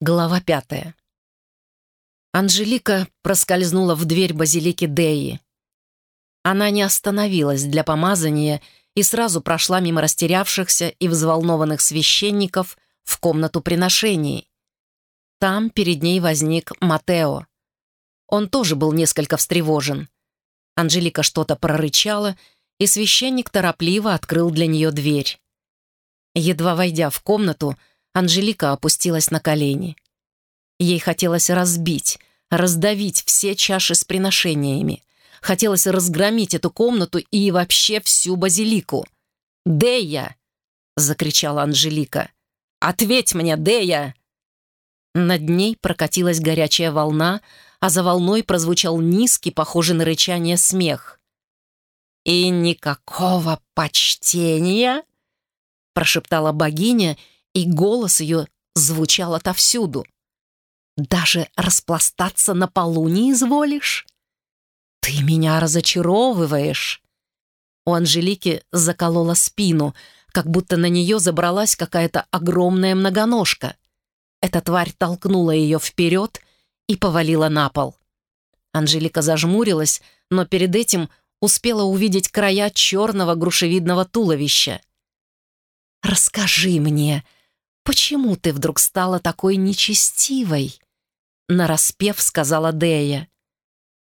Глава пятая. Анжелика проскользнула в дверь базилики Деи. Она не остановилась для помазания и сразу прошла мимо растерявшихся и взволнованных священников в комнату приношений. Там перед ней возник Матео. Он тоже был несколько встревожен. Анжелика что-то прорычала, и священник торопливо открыл для нее дверь. Едва войдя в комнату, Анжелика опустилась на колени. Ей хотелось разбить, раздавить все чаши с приношениями. Хотелось разгромить эту комнату и вообще всю базилику. «Дея!» — закричала Анжелика. «Ответь мне, Дея!» Над ней прокатилась горячая волна, а за волной прозвучал низкий, похожий на рычание, смех. «И никакого почтения?» — прошептала богиня и голос ее звучал отовсюду. «Даже распластаться на полу не изволишь? Ты меня разочаровываешь!» У Анжелики заколола спину, как будто на нее забралась какая-то огромная многоножка. Эта тварь толкнула ее вперед и повалила на пол. Анжелика зажмурилась, но перед этим успела увидеть края черного грушевидного туловища. «Расскажи мне, «Почему ты вдруг стала такой нечестивой?» Нараспев сказала Дея.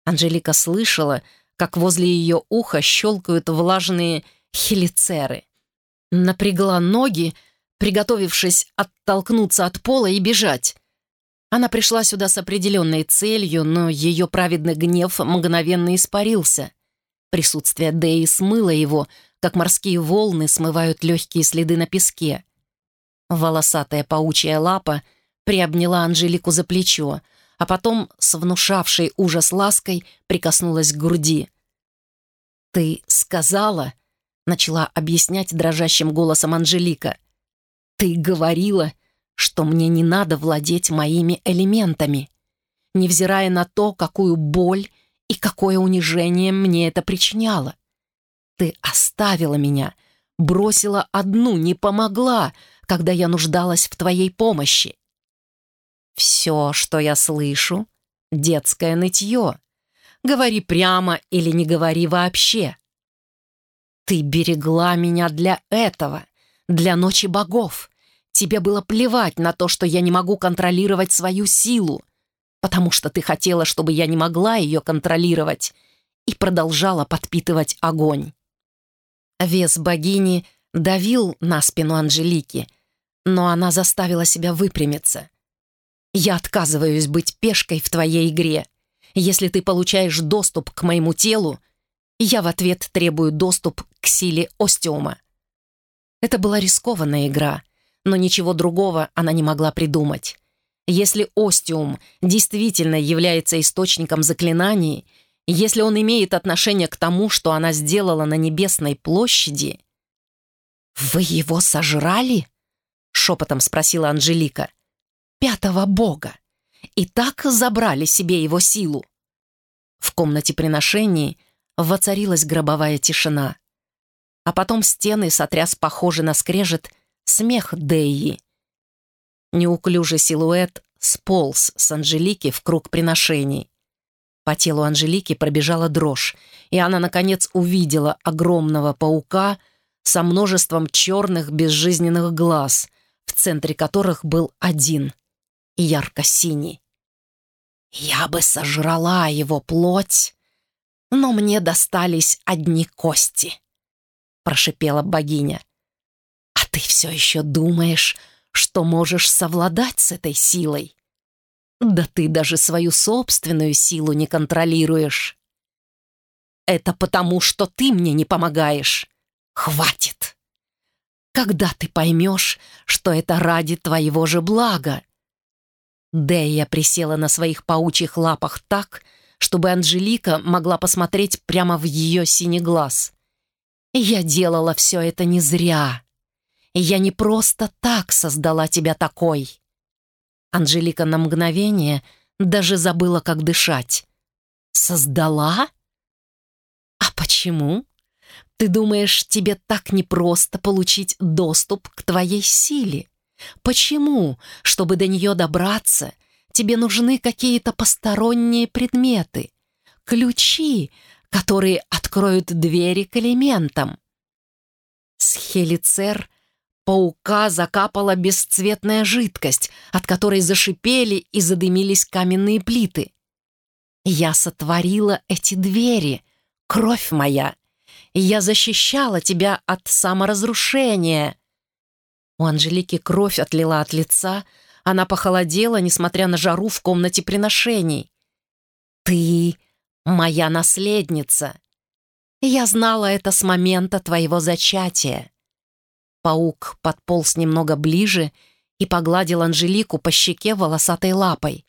Анжелика слышала, как возле ее уха щелкают влажные хелицеры. Напрягла ноги, приготовившись оттолкнуться от пола и бежать. Она пришла сюда с определенной целью, но ее праведный гнев мгновенно испарился. Присутствие Деи смыло его, как морские волны смывают легкие следы на песке. Волосатая паучья лапа приобняла Анжелику за плечо, а потом с внушавшей ужас лаской прикоснулась к груди. «Ты сказала?» — начала объяснять дрожащим голосом Анжелика. «Ты говорила, что мне не надо владеть моими элементами, невзирая на то, какую боль и какое унижение мне это причиняло. Ты оставила меня, бросила одну, не помогла, когда я нуждалась в твоей помощи. Все, что я слышу, — детское нытье. Говори прямо или не говори вообще. Ты берегла меня для этого, для ночи богов. Тебе было плевать на то, что я не могу контролировать свою силу, потому что ты хотела, чтобы я не могла ее контролировать, и продолжала подпитывать огонь. Вес богини давил на спину Анжелики, но она заставила себя выпрямиться. «Я отказываюсь быть пешкой в твоей игре. Если ты получаешь доступ к моему телу, я в ответ требую доступ к силе остеума». Это была рискованная игра, но ничего другого она не могла придумать. Если остеум действительно является источником заклинаний, если он имеет отношение к тому, что она сделала на Небесной площади... «Вы его сожрали?» — шепотом спросила Анжелика. «Пятого бога! И так забрали себе его силу!» В комнате приношений воцарилась гробовая тишина. А потом стены сотряс похожий на скрежет смех Деи. Неуклюжий силуэт сполз с Анжелики в круг приношений. По телу Анжелики пробежала дрожь, и она, наконец, увидела огромного паука со множеством черных безжизненных глаз, в центре которых был один, ярко-синий. «Я бы сожрала его плоть, но мне достались одни кости», — прошипела богиня. «А ты все еще думаешь, что можешь совладать с этой силой? Да ты даже свою собственную силу не контролируешь. Это потому, что ты мне не помогаешь. Хватит!» Когда ты поймешь, что это ради твоего же блага?» Дея присела на своих паучьих лапах так, чтобы Анжелика могла посмотреть прямо в ее синий глаз. «Я делала все это не зря. Я не просто так создала тебя такой». Анжелика на мгновение даже забыла, как дышать. «Создала? А почему?» Ты думаешь, тебе так непросто получить доступ к твоей силе? Почему, чтобы до нее добраться, тебе нужны какие-то посторонние предметы? Ключи, которые откроют двери к элементам. С паука закапала бесцветная жидкость, от которой зашипели и задымились каменные плиты. Я сотворила эти двери, кровь моя. Я защищала тебя от саморазрушения. У Анжелики кровь отлила от лица, она похолодела, несмотря на жару в комнате приношений. «Ты моя наследница. Я знала это с момента твоего зачатия». Паук подполз немного ближе и погладил Анжелику по щеке волосатой лапой.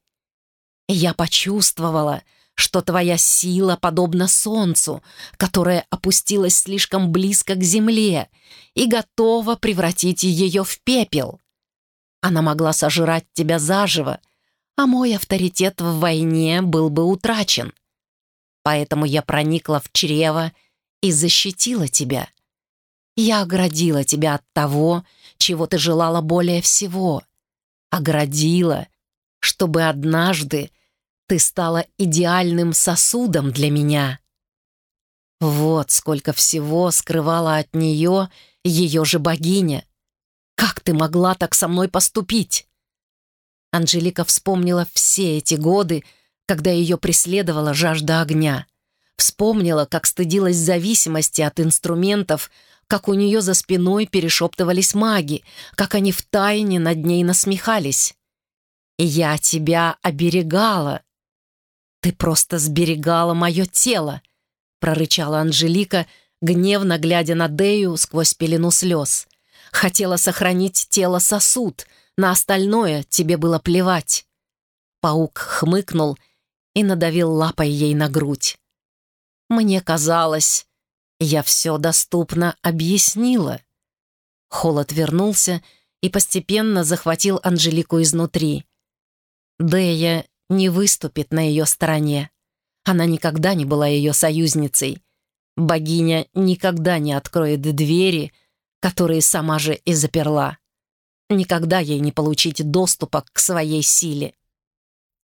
«Я почувствовала, что твоя сила подобна солнцу, которое опустилось слишком близко к земле и готово превратить ее в пепел. Она могла сожрать тебя заживо, а мой авторитет в войне был бы утрачен. Поэтому я проникла в чрево и защитила тебя. Я оградила тебя от того, чего ты желала более всего. Оградила, чтобы однажды ты стала идеальным сосудом для меня. Вот сколько всего скрывала от нее ее же богиня. Как ты могла так со мной поступить? Анжелика вспомнила все эти годы, когда ее преследовала жажда огня. Вспомнила, как стыдилась зависимости от инструментов, как у нее за спиной перешептывались маги, как они втайне над ней насмехались. «Я тебя оберегала», «Ты просто сберегала мое тело!» — прорычала Анжелика, гневно глядя на Дею сквозь пелену слез. «Хотела сохранить тело сосуд, на остальное тебе было плевать». Паук хмыкнул и надавил лапой ей на грудь. «Мне казалось, я все доступно объяснила». Холод вернулся и постепенно захватил Анжелику изнутри. Дея не выступит на ее стороне. Она никогда не была ее союзницей. Богиня никогда не откроет двери, которые сама же и заперла. Никогда ей не получить доступа к своей силе.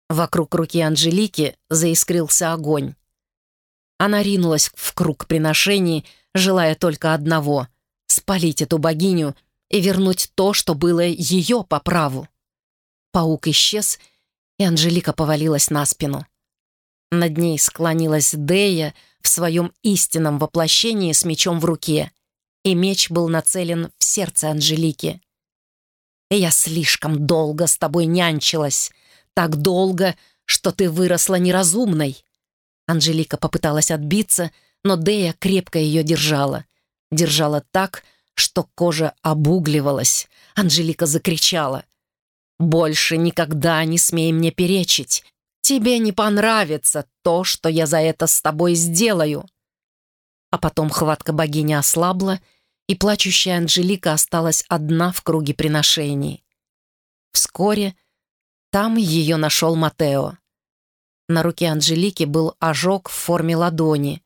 Вокруг руки Анжелики заискрился огонь. Она ринулась в круг приношений, желая только одного — спалить эту богиню и вернуть то, что было ее по праву. Паук исчез, и Анжелика повалилась на спину. Над ней склонилась Дея в своем истинном воплощении с мечом в руке, и меч был нацелен в сердце Анжелики. «Я слишком долго с тобой нянчилась, так долго, что ты выросла неразумной». Анжелика попыталась отбиться, но Дея крепко ее держала. Держала так, что кожа обугливалась. Анжелика закричала. Больше никогда не смей мне перечить. Тебе не понравится то, что я за это с тобой сделаю». А потом хватка богини ослабла, и плачущая Анжелика осталась одна в круге приношений. Вскоре там ее нашел Матео. На руке Анжелики был ожог в форме ладони,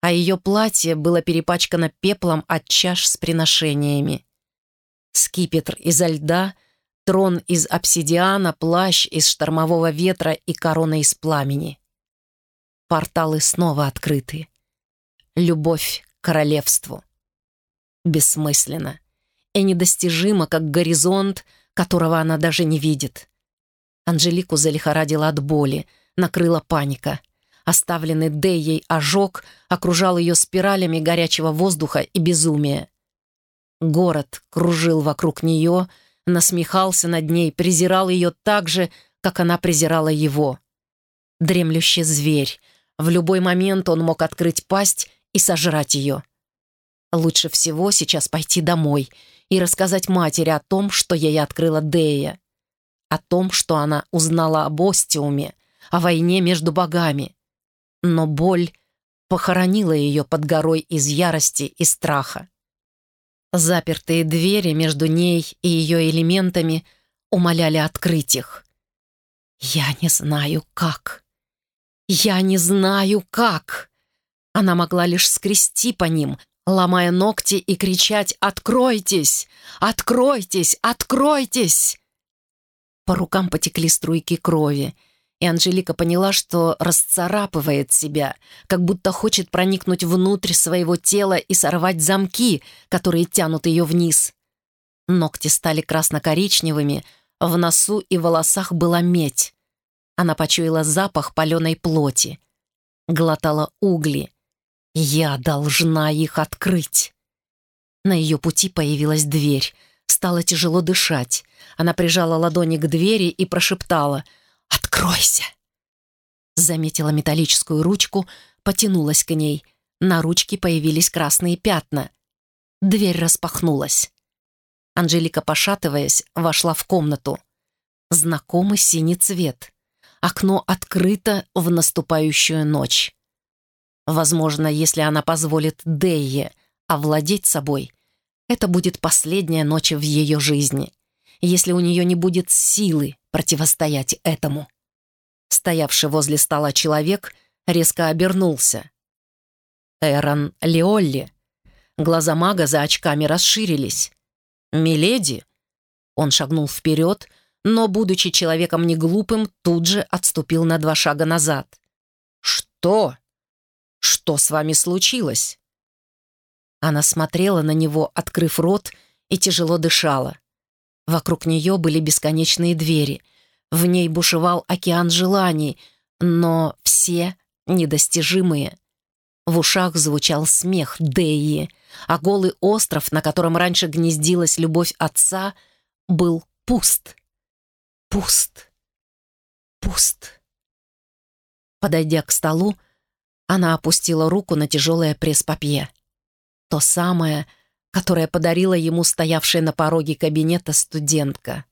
а ее платье было перепачкано пеплом от чаш с приношениями. Скипетр изо льда — трон из обсидиана, плащ из штормового ветра и корона из пламени. Порталы снова открыты. Любовь к королевству. Бессмысленно и недостижимо, как горизонт, которого она даже не видит. Анжелику залихорадила от боли, накрыла паника. Оставленный Дэей ожог окружал ее спиралями горячего воздуха и безумия. Город кружил вокруг нее, насмехался над ней, презирал ее так же, как она презирала его. Дремлющий зверь. В любой момент он мог открыть пасть и сожрать ее. Лучше всего сейчас пойти домой и рассказать матери о том, что ей открыла Дея. О том, что она узнала об Остиуме, о войне между богами. Но боль похоронила ее под горой из ярости и страха. Запертые двери между ней и ее элементами умоляли открыть их. «Я не знаю, как. Я не знаю, как». Она могла лишь скрести по ним, ломая ногти и кричать «Откройтесь! Откройтесь! Откройтесь!» По рукам потекли струйки крови, и Анжелика поняла, что расцарапывает себя, как будто хочет проникнуть внутрь своего тела и сорвать замки, которые тянут ее вниз. Ногти стали красно-коричневыми, в носу и волосах была медь. Она почуяла запах паленой плоти. Глотала угли. «Я должна их открыть!» На ее пути появилась дверь. Стало тяжело дышать. Она прижала ладони к двери и прошептала «Откройся!» Заметила металлическую ручку, потянулась к ней. На ручке появились красные пятна. Дверь распахнулась. Анжелика, пошатываясь, вошла в комнату. Знакомый синий цвет. Окно открыто в наступающую ночь. Возможно, если она позволит Дейе овладеть собой, это будет последняя ночь в ее жизни, если у нее не будет силы противостоять этому. Стоявший возле стола человек резко обернулся. Эрон Леолли. Глаза мага за очками расширились. «Миледи!» Он шагнул вперед, но, будучи человеком неглупым, тут же отступил на два шага назад. «Что? Что с вами случилось?» Она смотрела на него, открыв рот, и тяжело дышала. Вокруг нее были бесконечные двери. В ней бушевал океан желаний, но все недостижимые. В ушах звучал смех Деи — а голый остров, на котором раньше гнездилась любовь отца, был пуст. Пуст. Пуст. Подойдя к столу, она опустила руку на тяжелое пресс-папье. То самое, которое подарила ему стоявшая на пороге кабинета студентка.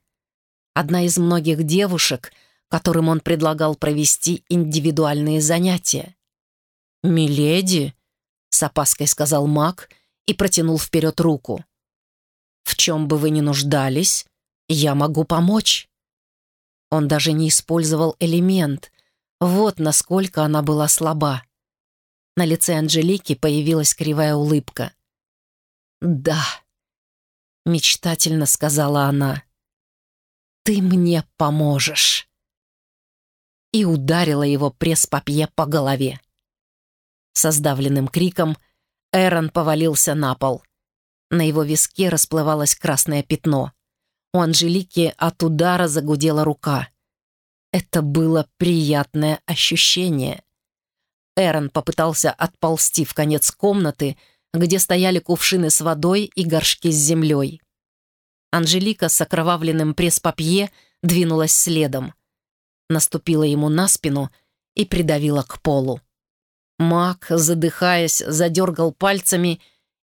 Одна из многих девушек, которым он предлагал провести индивидуальные занятия. «Миледи», — с опаской сказал маг, — и протянул вперед руку. «В чем бы вы ни нуждались, я могу помочь». Он даже не использовал элемент. Вот насколько она была слаба. На лице Анжелики появилась кривая улыбка. «Да», — мечтательно сказала она, — «ты мне поможешь». И ударила его пресс-папье по голове. Со сдавленным криком — Эрон повалился на пол. На его виске расплывалось красное пятно. У Анжелики от удара загудела рука. Это было приятное ощущение. Эрон попытался отползти в конец комнаты, где стояли кувшины с водой и горшки с землей. Анжелика с окровавленным пресс-папье двинулась следом. Наступила ему на спину и придавила к полу. Маг, задыхаясь, задергал пальцами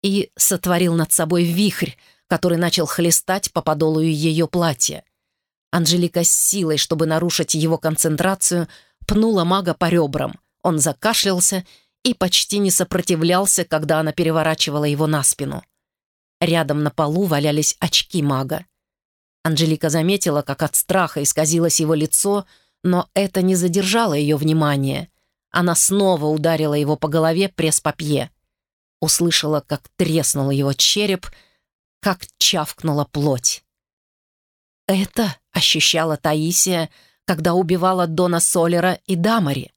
и сотворил над собой вихрь, который начал хлестать по подолу ее платья. Анжелика с силой, чтобы нарушить его концентрацию, пнула мага по ребрам. Он закашлялся и почти не сопротивлялся, когда она переворачивала его на спину. Рядом на полу валялись очки мага. Анжелика заметила, как от страха исказилось его лицо, но это не задержало ее внимания. Она снова ударила его по голове пресс-папье. Услышала, как треснул его череп, как чавкнула плоть. Это ощущала Таисия, когда убивала Дона Солера и Дамари.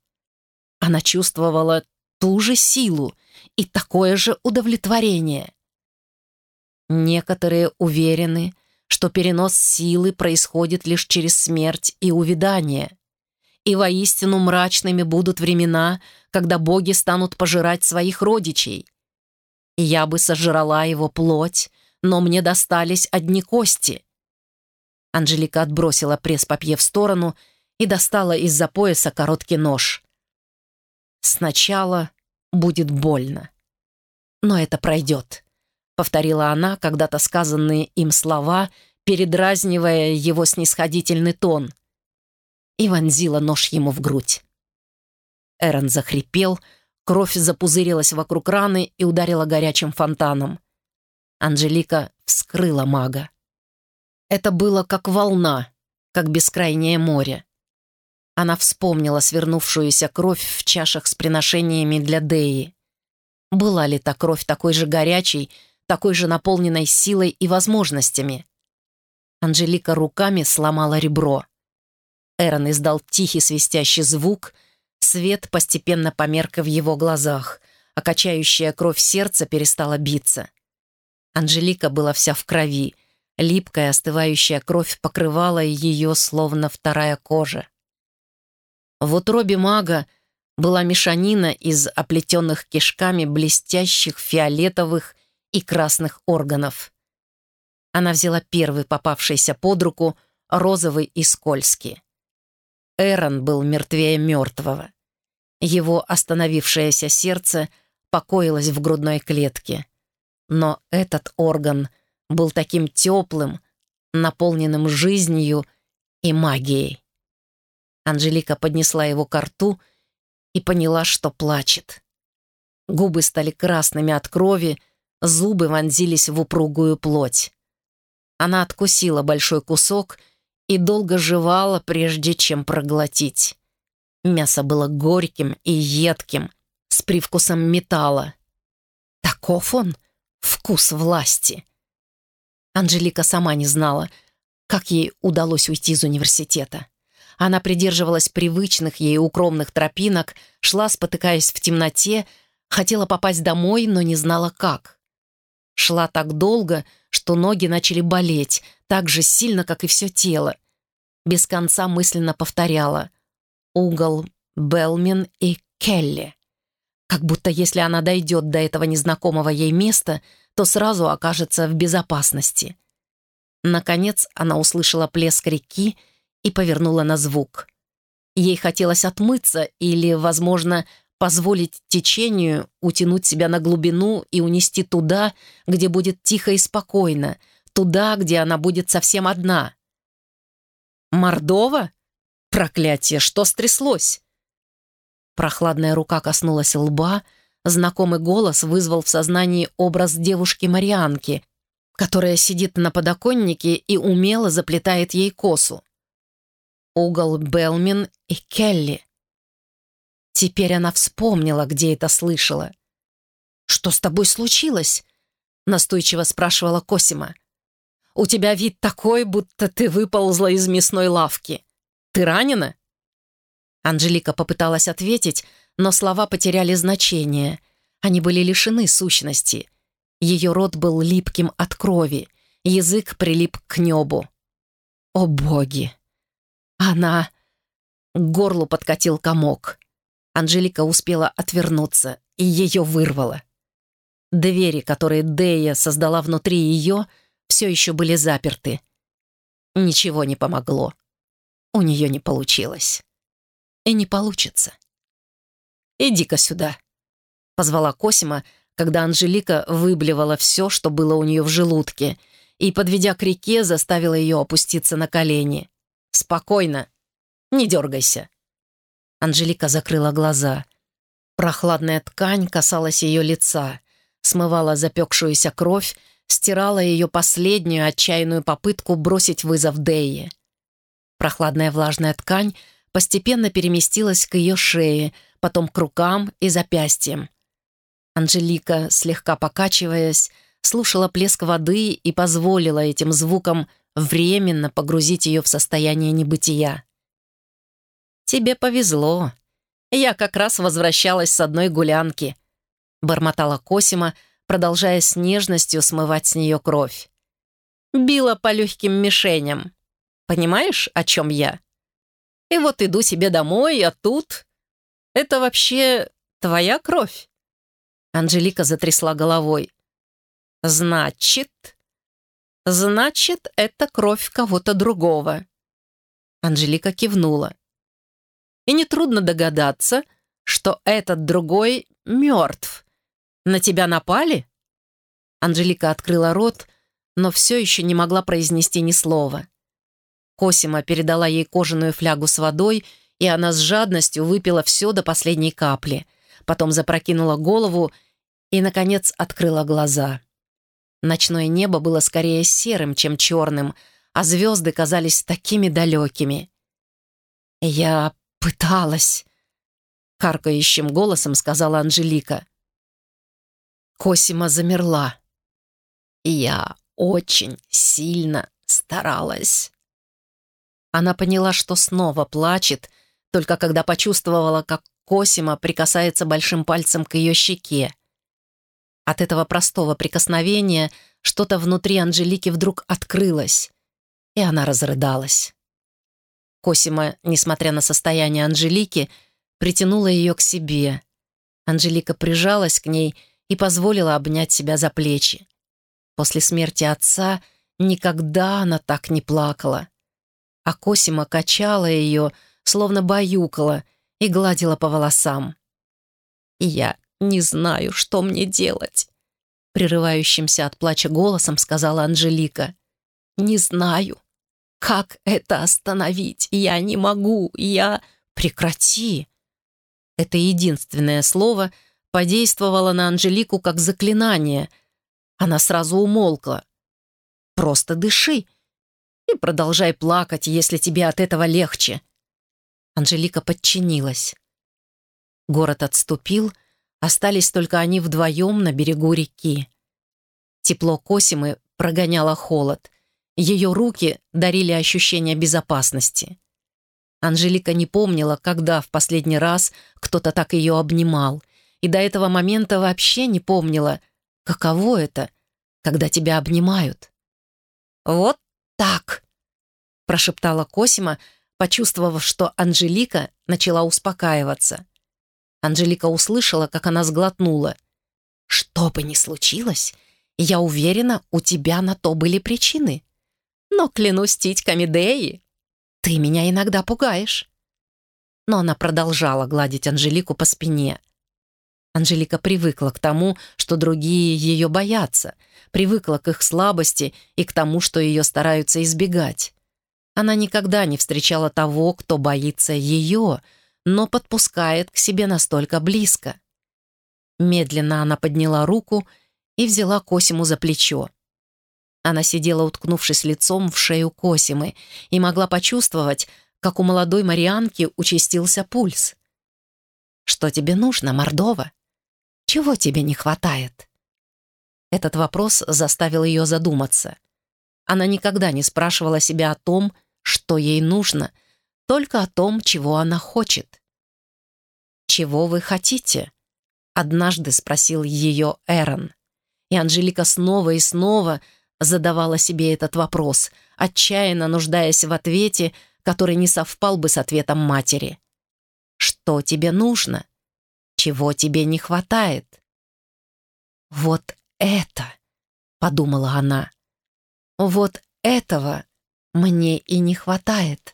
Она чувствовала ту же силу и такое же удовлетворение. Некоторые уверены, что перенос силы происходит лишь через смерть и увядание и воистину мрачными будут времена, когда боги станут пожирать своих родичей. Я бы сожрала его плоть, но мне достались одни кости. Анжелика отбросила пресс-папье в сторону и достала из-за пояса короткий нож. «Сначала будет больно. Но это пройдет», — повторила она когда-то сказанные им слова, передразнивая его снисходительный тон — и вонзила нож ему в грудь. Эрон захрипел, кровь запузырилась вокруг раны и ударила горячим фонтаном. Анжелика вскрыла мага. Это было как волна, как бескрайнее море. Она вспомнила свернувшуюся кровь в чашах с приношениями для Деи. Была ли та кровь такой же горячей, такой же наполненной силой и возможностями? Анжелика руками сломала ребро. Эрон издал тихий свистящий звук, свет постепенно померк в его глазах, а качающая кровь сердца перестала биться. Анжелика была вся в крови, липкая остывающая кровь покрывала ее, словно вторая кожа. В утробе мага была мешанина из оплетенных кишками блестящих фиолетовых и красных органов. Она взяла первый попавшийся под руку, розовый и скользкий. Эрон был мертвее мертвого. Его остановившееся сердце покоилось в грудной клетке. Но этот орган был таким теплым, наполненным жизнью и магией. Анжелика поднесла его к рту и поняла, что плачет. Губы стали красными от крови, зубы вонзились в упругую плоть. Она откусила большой кусок и долго жевала, прежде чем проглотить. Мясо было горьким и едким, с привкусом металла. Таков он, вкус власти. Анжелика сама не знала, как ей удалось уйти из университета. Она придерживалась привычных ей укромных тропинок, шла, спотыкаясь в темноте, хотела попасть домой, но не знала как. Шла так долго, что ноги начали болеть, так же сильно, как и все тело. Без конца мысленно повторяла «Угол, Белмин и Келли». Как будто если она дойдет до этого незнакомого ей места, то сразу окажется в безопасности. Наконец она услышала плеск реки и повернула на звук. Ей хотелось отмыться или, возможно, позволить течению утянуть себя на глубину и унести туда, где будет тихо и спокойно, туда, где она будет совсем одна. «Мордова? Проклятие, что стряслось?» Прохладная рука коснулась лба, знакомый голос вызвал в сознании образ девушки-марианки, которая сидит на подоконнике и умело заплетает ей косу. Угол Белмин и Келли. Теперь она вспомнила, где это слышала. «Что с тобой случилось?» — настойчиво спрашивала Косима. «У тебя вид такой, будто ты выползла из мясной лавки. Ты ранена?» Анжелика попыталась ответить, но слова потеряли значение. Они были лишены сущности. Ее рот был липким от крови, язык прилип к небу. «О боги!» Она... К горлу подкатил комок. Анжелика успела отвернуться, и ее вырвало. Двери, которые Дея создала внутри ее, все еще были заперты. Ничего не помогло. У нее не получилось. И не получится. «Иди-ка сюда», — позвала Косима, когда Анжелика выблевала все, что было у нее в желудке, и, подведя к реке, заставила ее опуститься на колени. «Спокойно. Не дергайся». Анжелика закрыла глаза. Прохладная ткань касалась ее лица, смывала запекшуюся кровь, стирала ее последнюю отчаянную попытку бросить вызов Дейе. Прохладная влажная ткань постепенно переместилась к ее шее, потом к рукам и запястьям. Анжелика, слегка покачиваясь, слушала плеск воды и позволила этим звукам временно погрузить ее в состояние небытия. «Тебе повезло. Я как раз возвращалась с одной гулянки», — бормотала Косима, продолжая с нежностью смывать с нее кровь. «Била по легким мишеням. Понимаешь, о чем я? И вот иду себе домой, а тут... Это вообще твоя кровь?» Анжелика затрясла головой. «Значит...» «Значит, это кровь кого-то другого». Анжелика кивнула. «И нетрудно догадаться, что этот другой мертв. На тебя напали?» Анжелика открыла рот, но все еще не могла произнести ни слова. Косима передала ей кожаную флягу с водой, и она с жадностью выпила все до последней капли. Потом запрокинула голову и, наконец, открыла глаза. Ночное небо было скорее серым, чем черным, а звезды казались такими далекими. «Я пыталась», — каркающим голосом сказала Анжелика. Косима замерла. «Я очень сильно старалась». Она поняла, что снова плачет, только когда почувствовала, как Косима прикасается большим пальцем к ее щеке. От этого простого прикосновения что-то внутри Анжелики вдруг открылось, и она разрыдалась. Косима, несмотря на состояние Анжелики, притянула ее к себе. Анжелика прижалась к ней и позволила обнять себя за плечи. После смерти отца никогда она так не плакала. А Косима качала ее, словно баюкала, и гладила по волосам. «Я не знаю, что мне делать», — прерывающимся от плача голосом сказала Анжелика. «Не знаю. Как это остановить? Я не могу. Я... Прекрати!» Это единственное слово подействовало на Анжелику как заклинание. Она сразу умолкла. «Просто дыши и продолжай плакать, если тебе от этого легче». Анжелика подчинилась. Город отступил, остались только они вдвоем на берегу реки. Тепло Косимы прогоняло холод. Ее руки дарили ощущение безопасности. Анжелика не помнила, когда в последний раз кто-то так ее обнимал, и до этого момента вообще не помнила, каково это, когда тебя обнимают. «Вот так!» — прошептала Косима, почувствовав, что Анжелика начала успокаиваться. Анжелика услышала, как она сглотнула. «Что бы ни случилось, я уверена, у тебя на то были причины. Но клянусь титьками Деи, ты меня иногда пугаешь». Но она продолжала гладить Анжелику по спине. Анжелика привыкла к тому, что другие ее боятся, привыкла к их слабости и к тому, что ее стараются избегать. Она никогда не встречала того, кто боится ее, но подпускает к себе настолько близко. Медленно она подняла руку и взяла Косиму за плечо. Она сидела, уткнувшись лицом в шею Косимы, и могла почувствовать, как у молодой Марианки участился пульс. «Что тебе нужно, Мордова? Чего тебе не хватает?» Этот вопрос заставил ее задуматься. Она никогда не спрашивала себя о том, что ей нужно, только о том, чего она хочет. «Чего вы хотите?» — однажды спросил ее Эрон. И Анжелика снова и снова задавала себе этот вопрос, отчаянно нуждаясь в ответе, который не совпал бы с ответом матери. «Что тебе нужно? Чего тебе не хватает?» «Вот это!» — подумала она. «Вот этого мне и не хватает.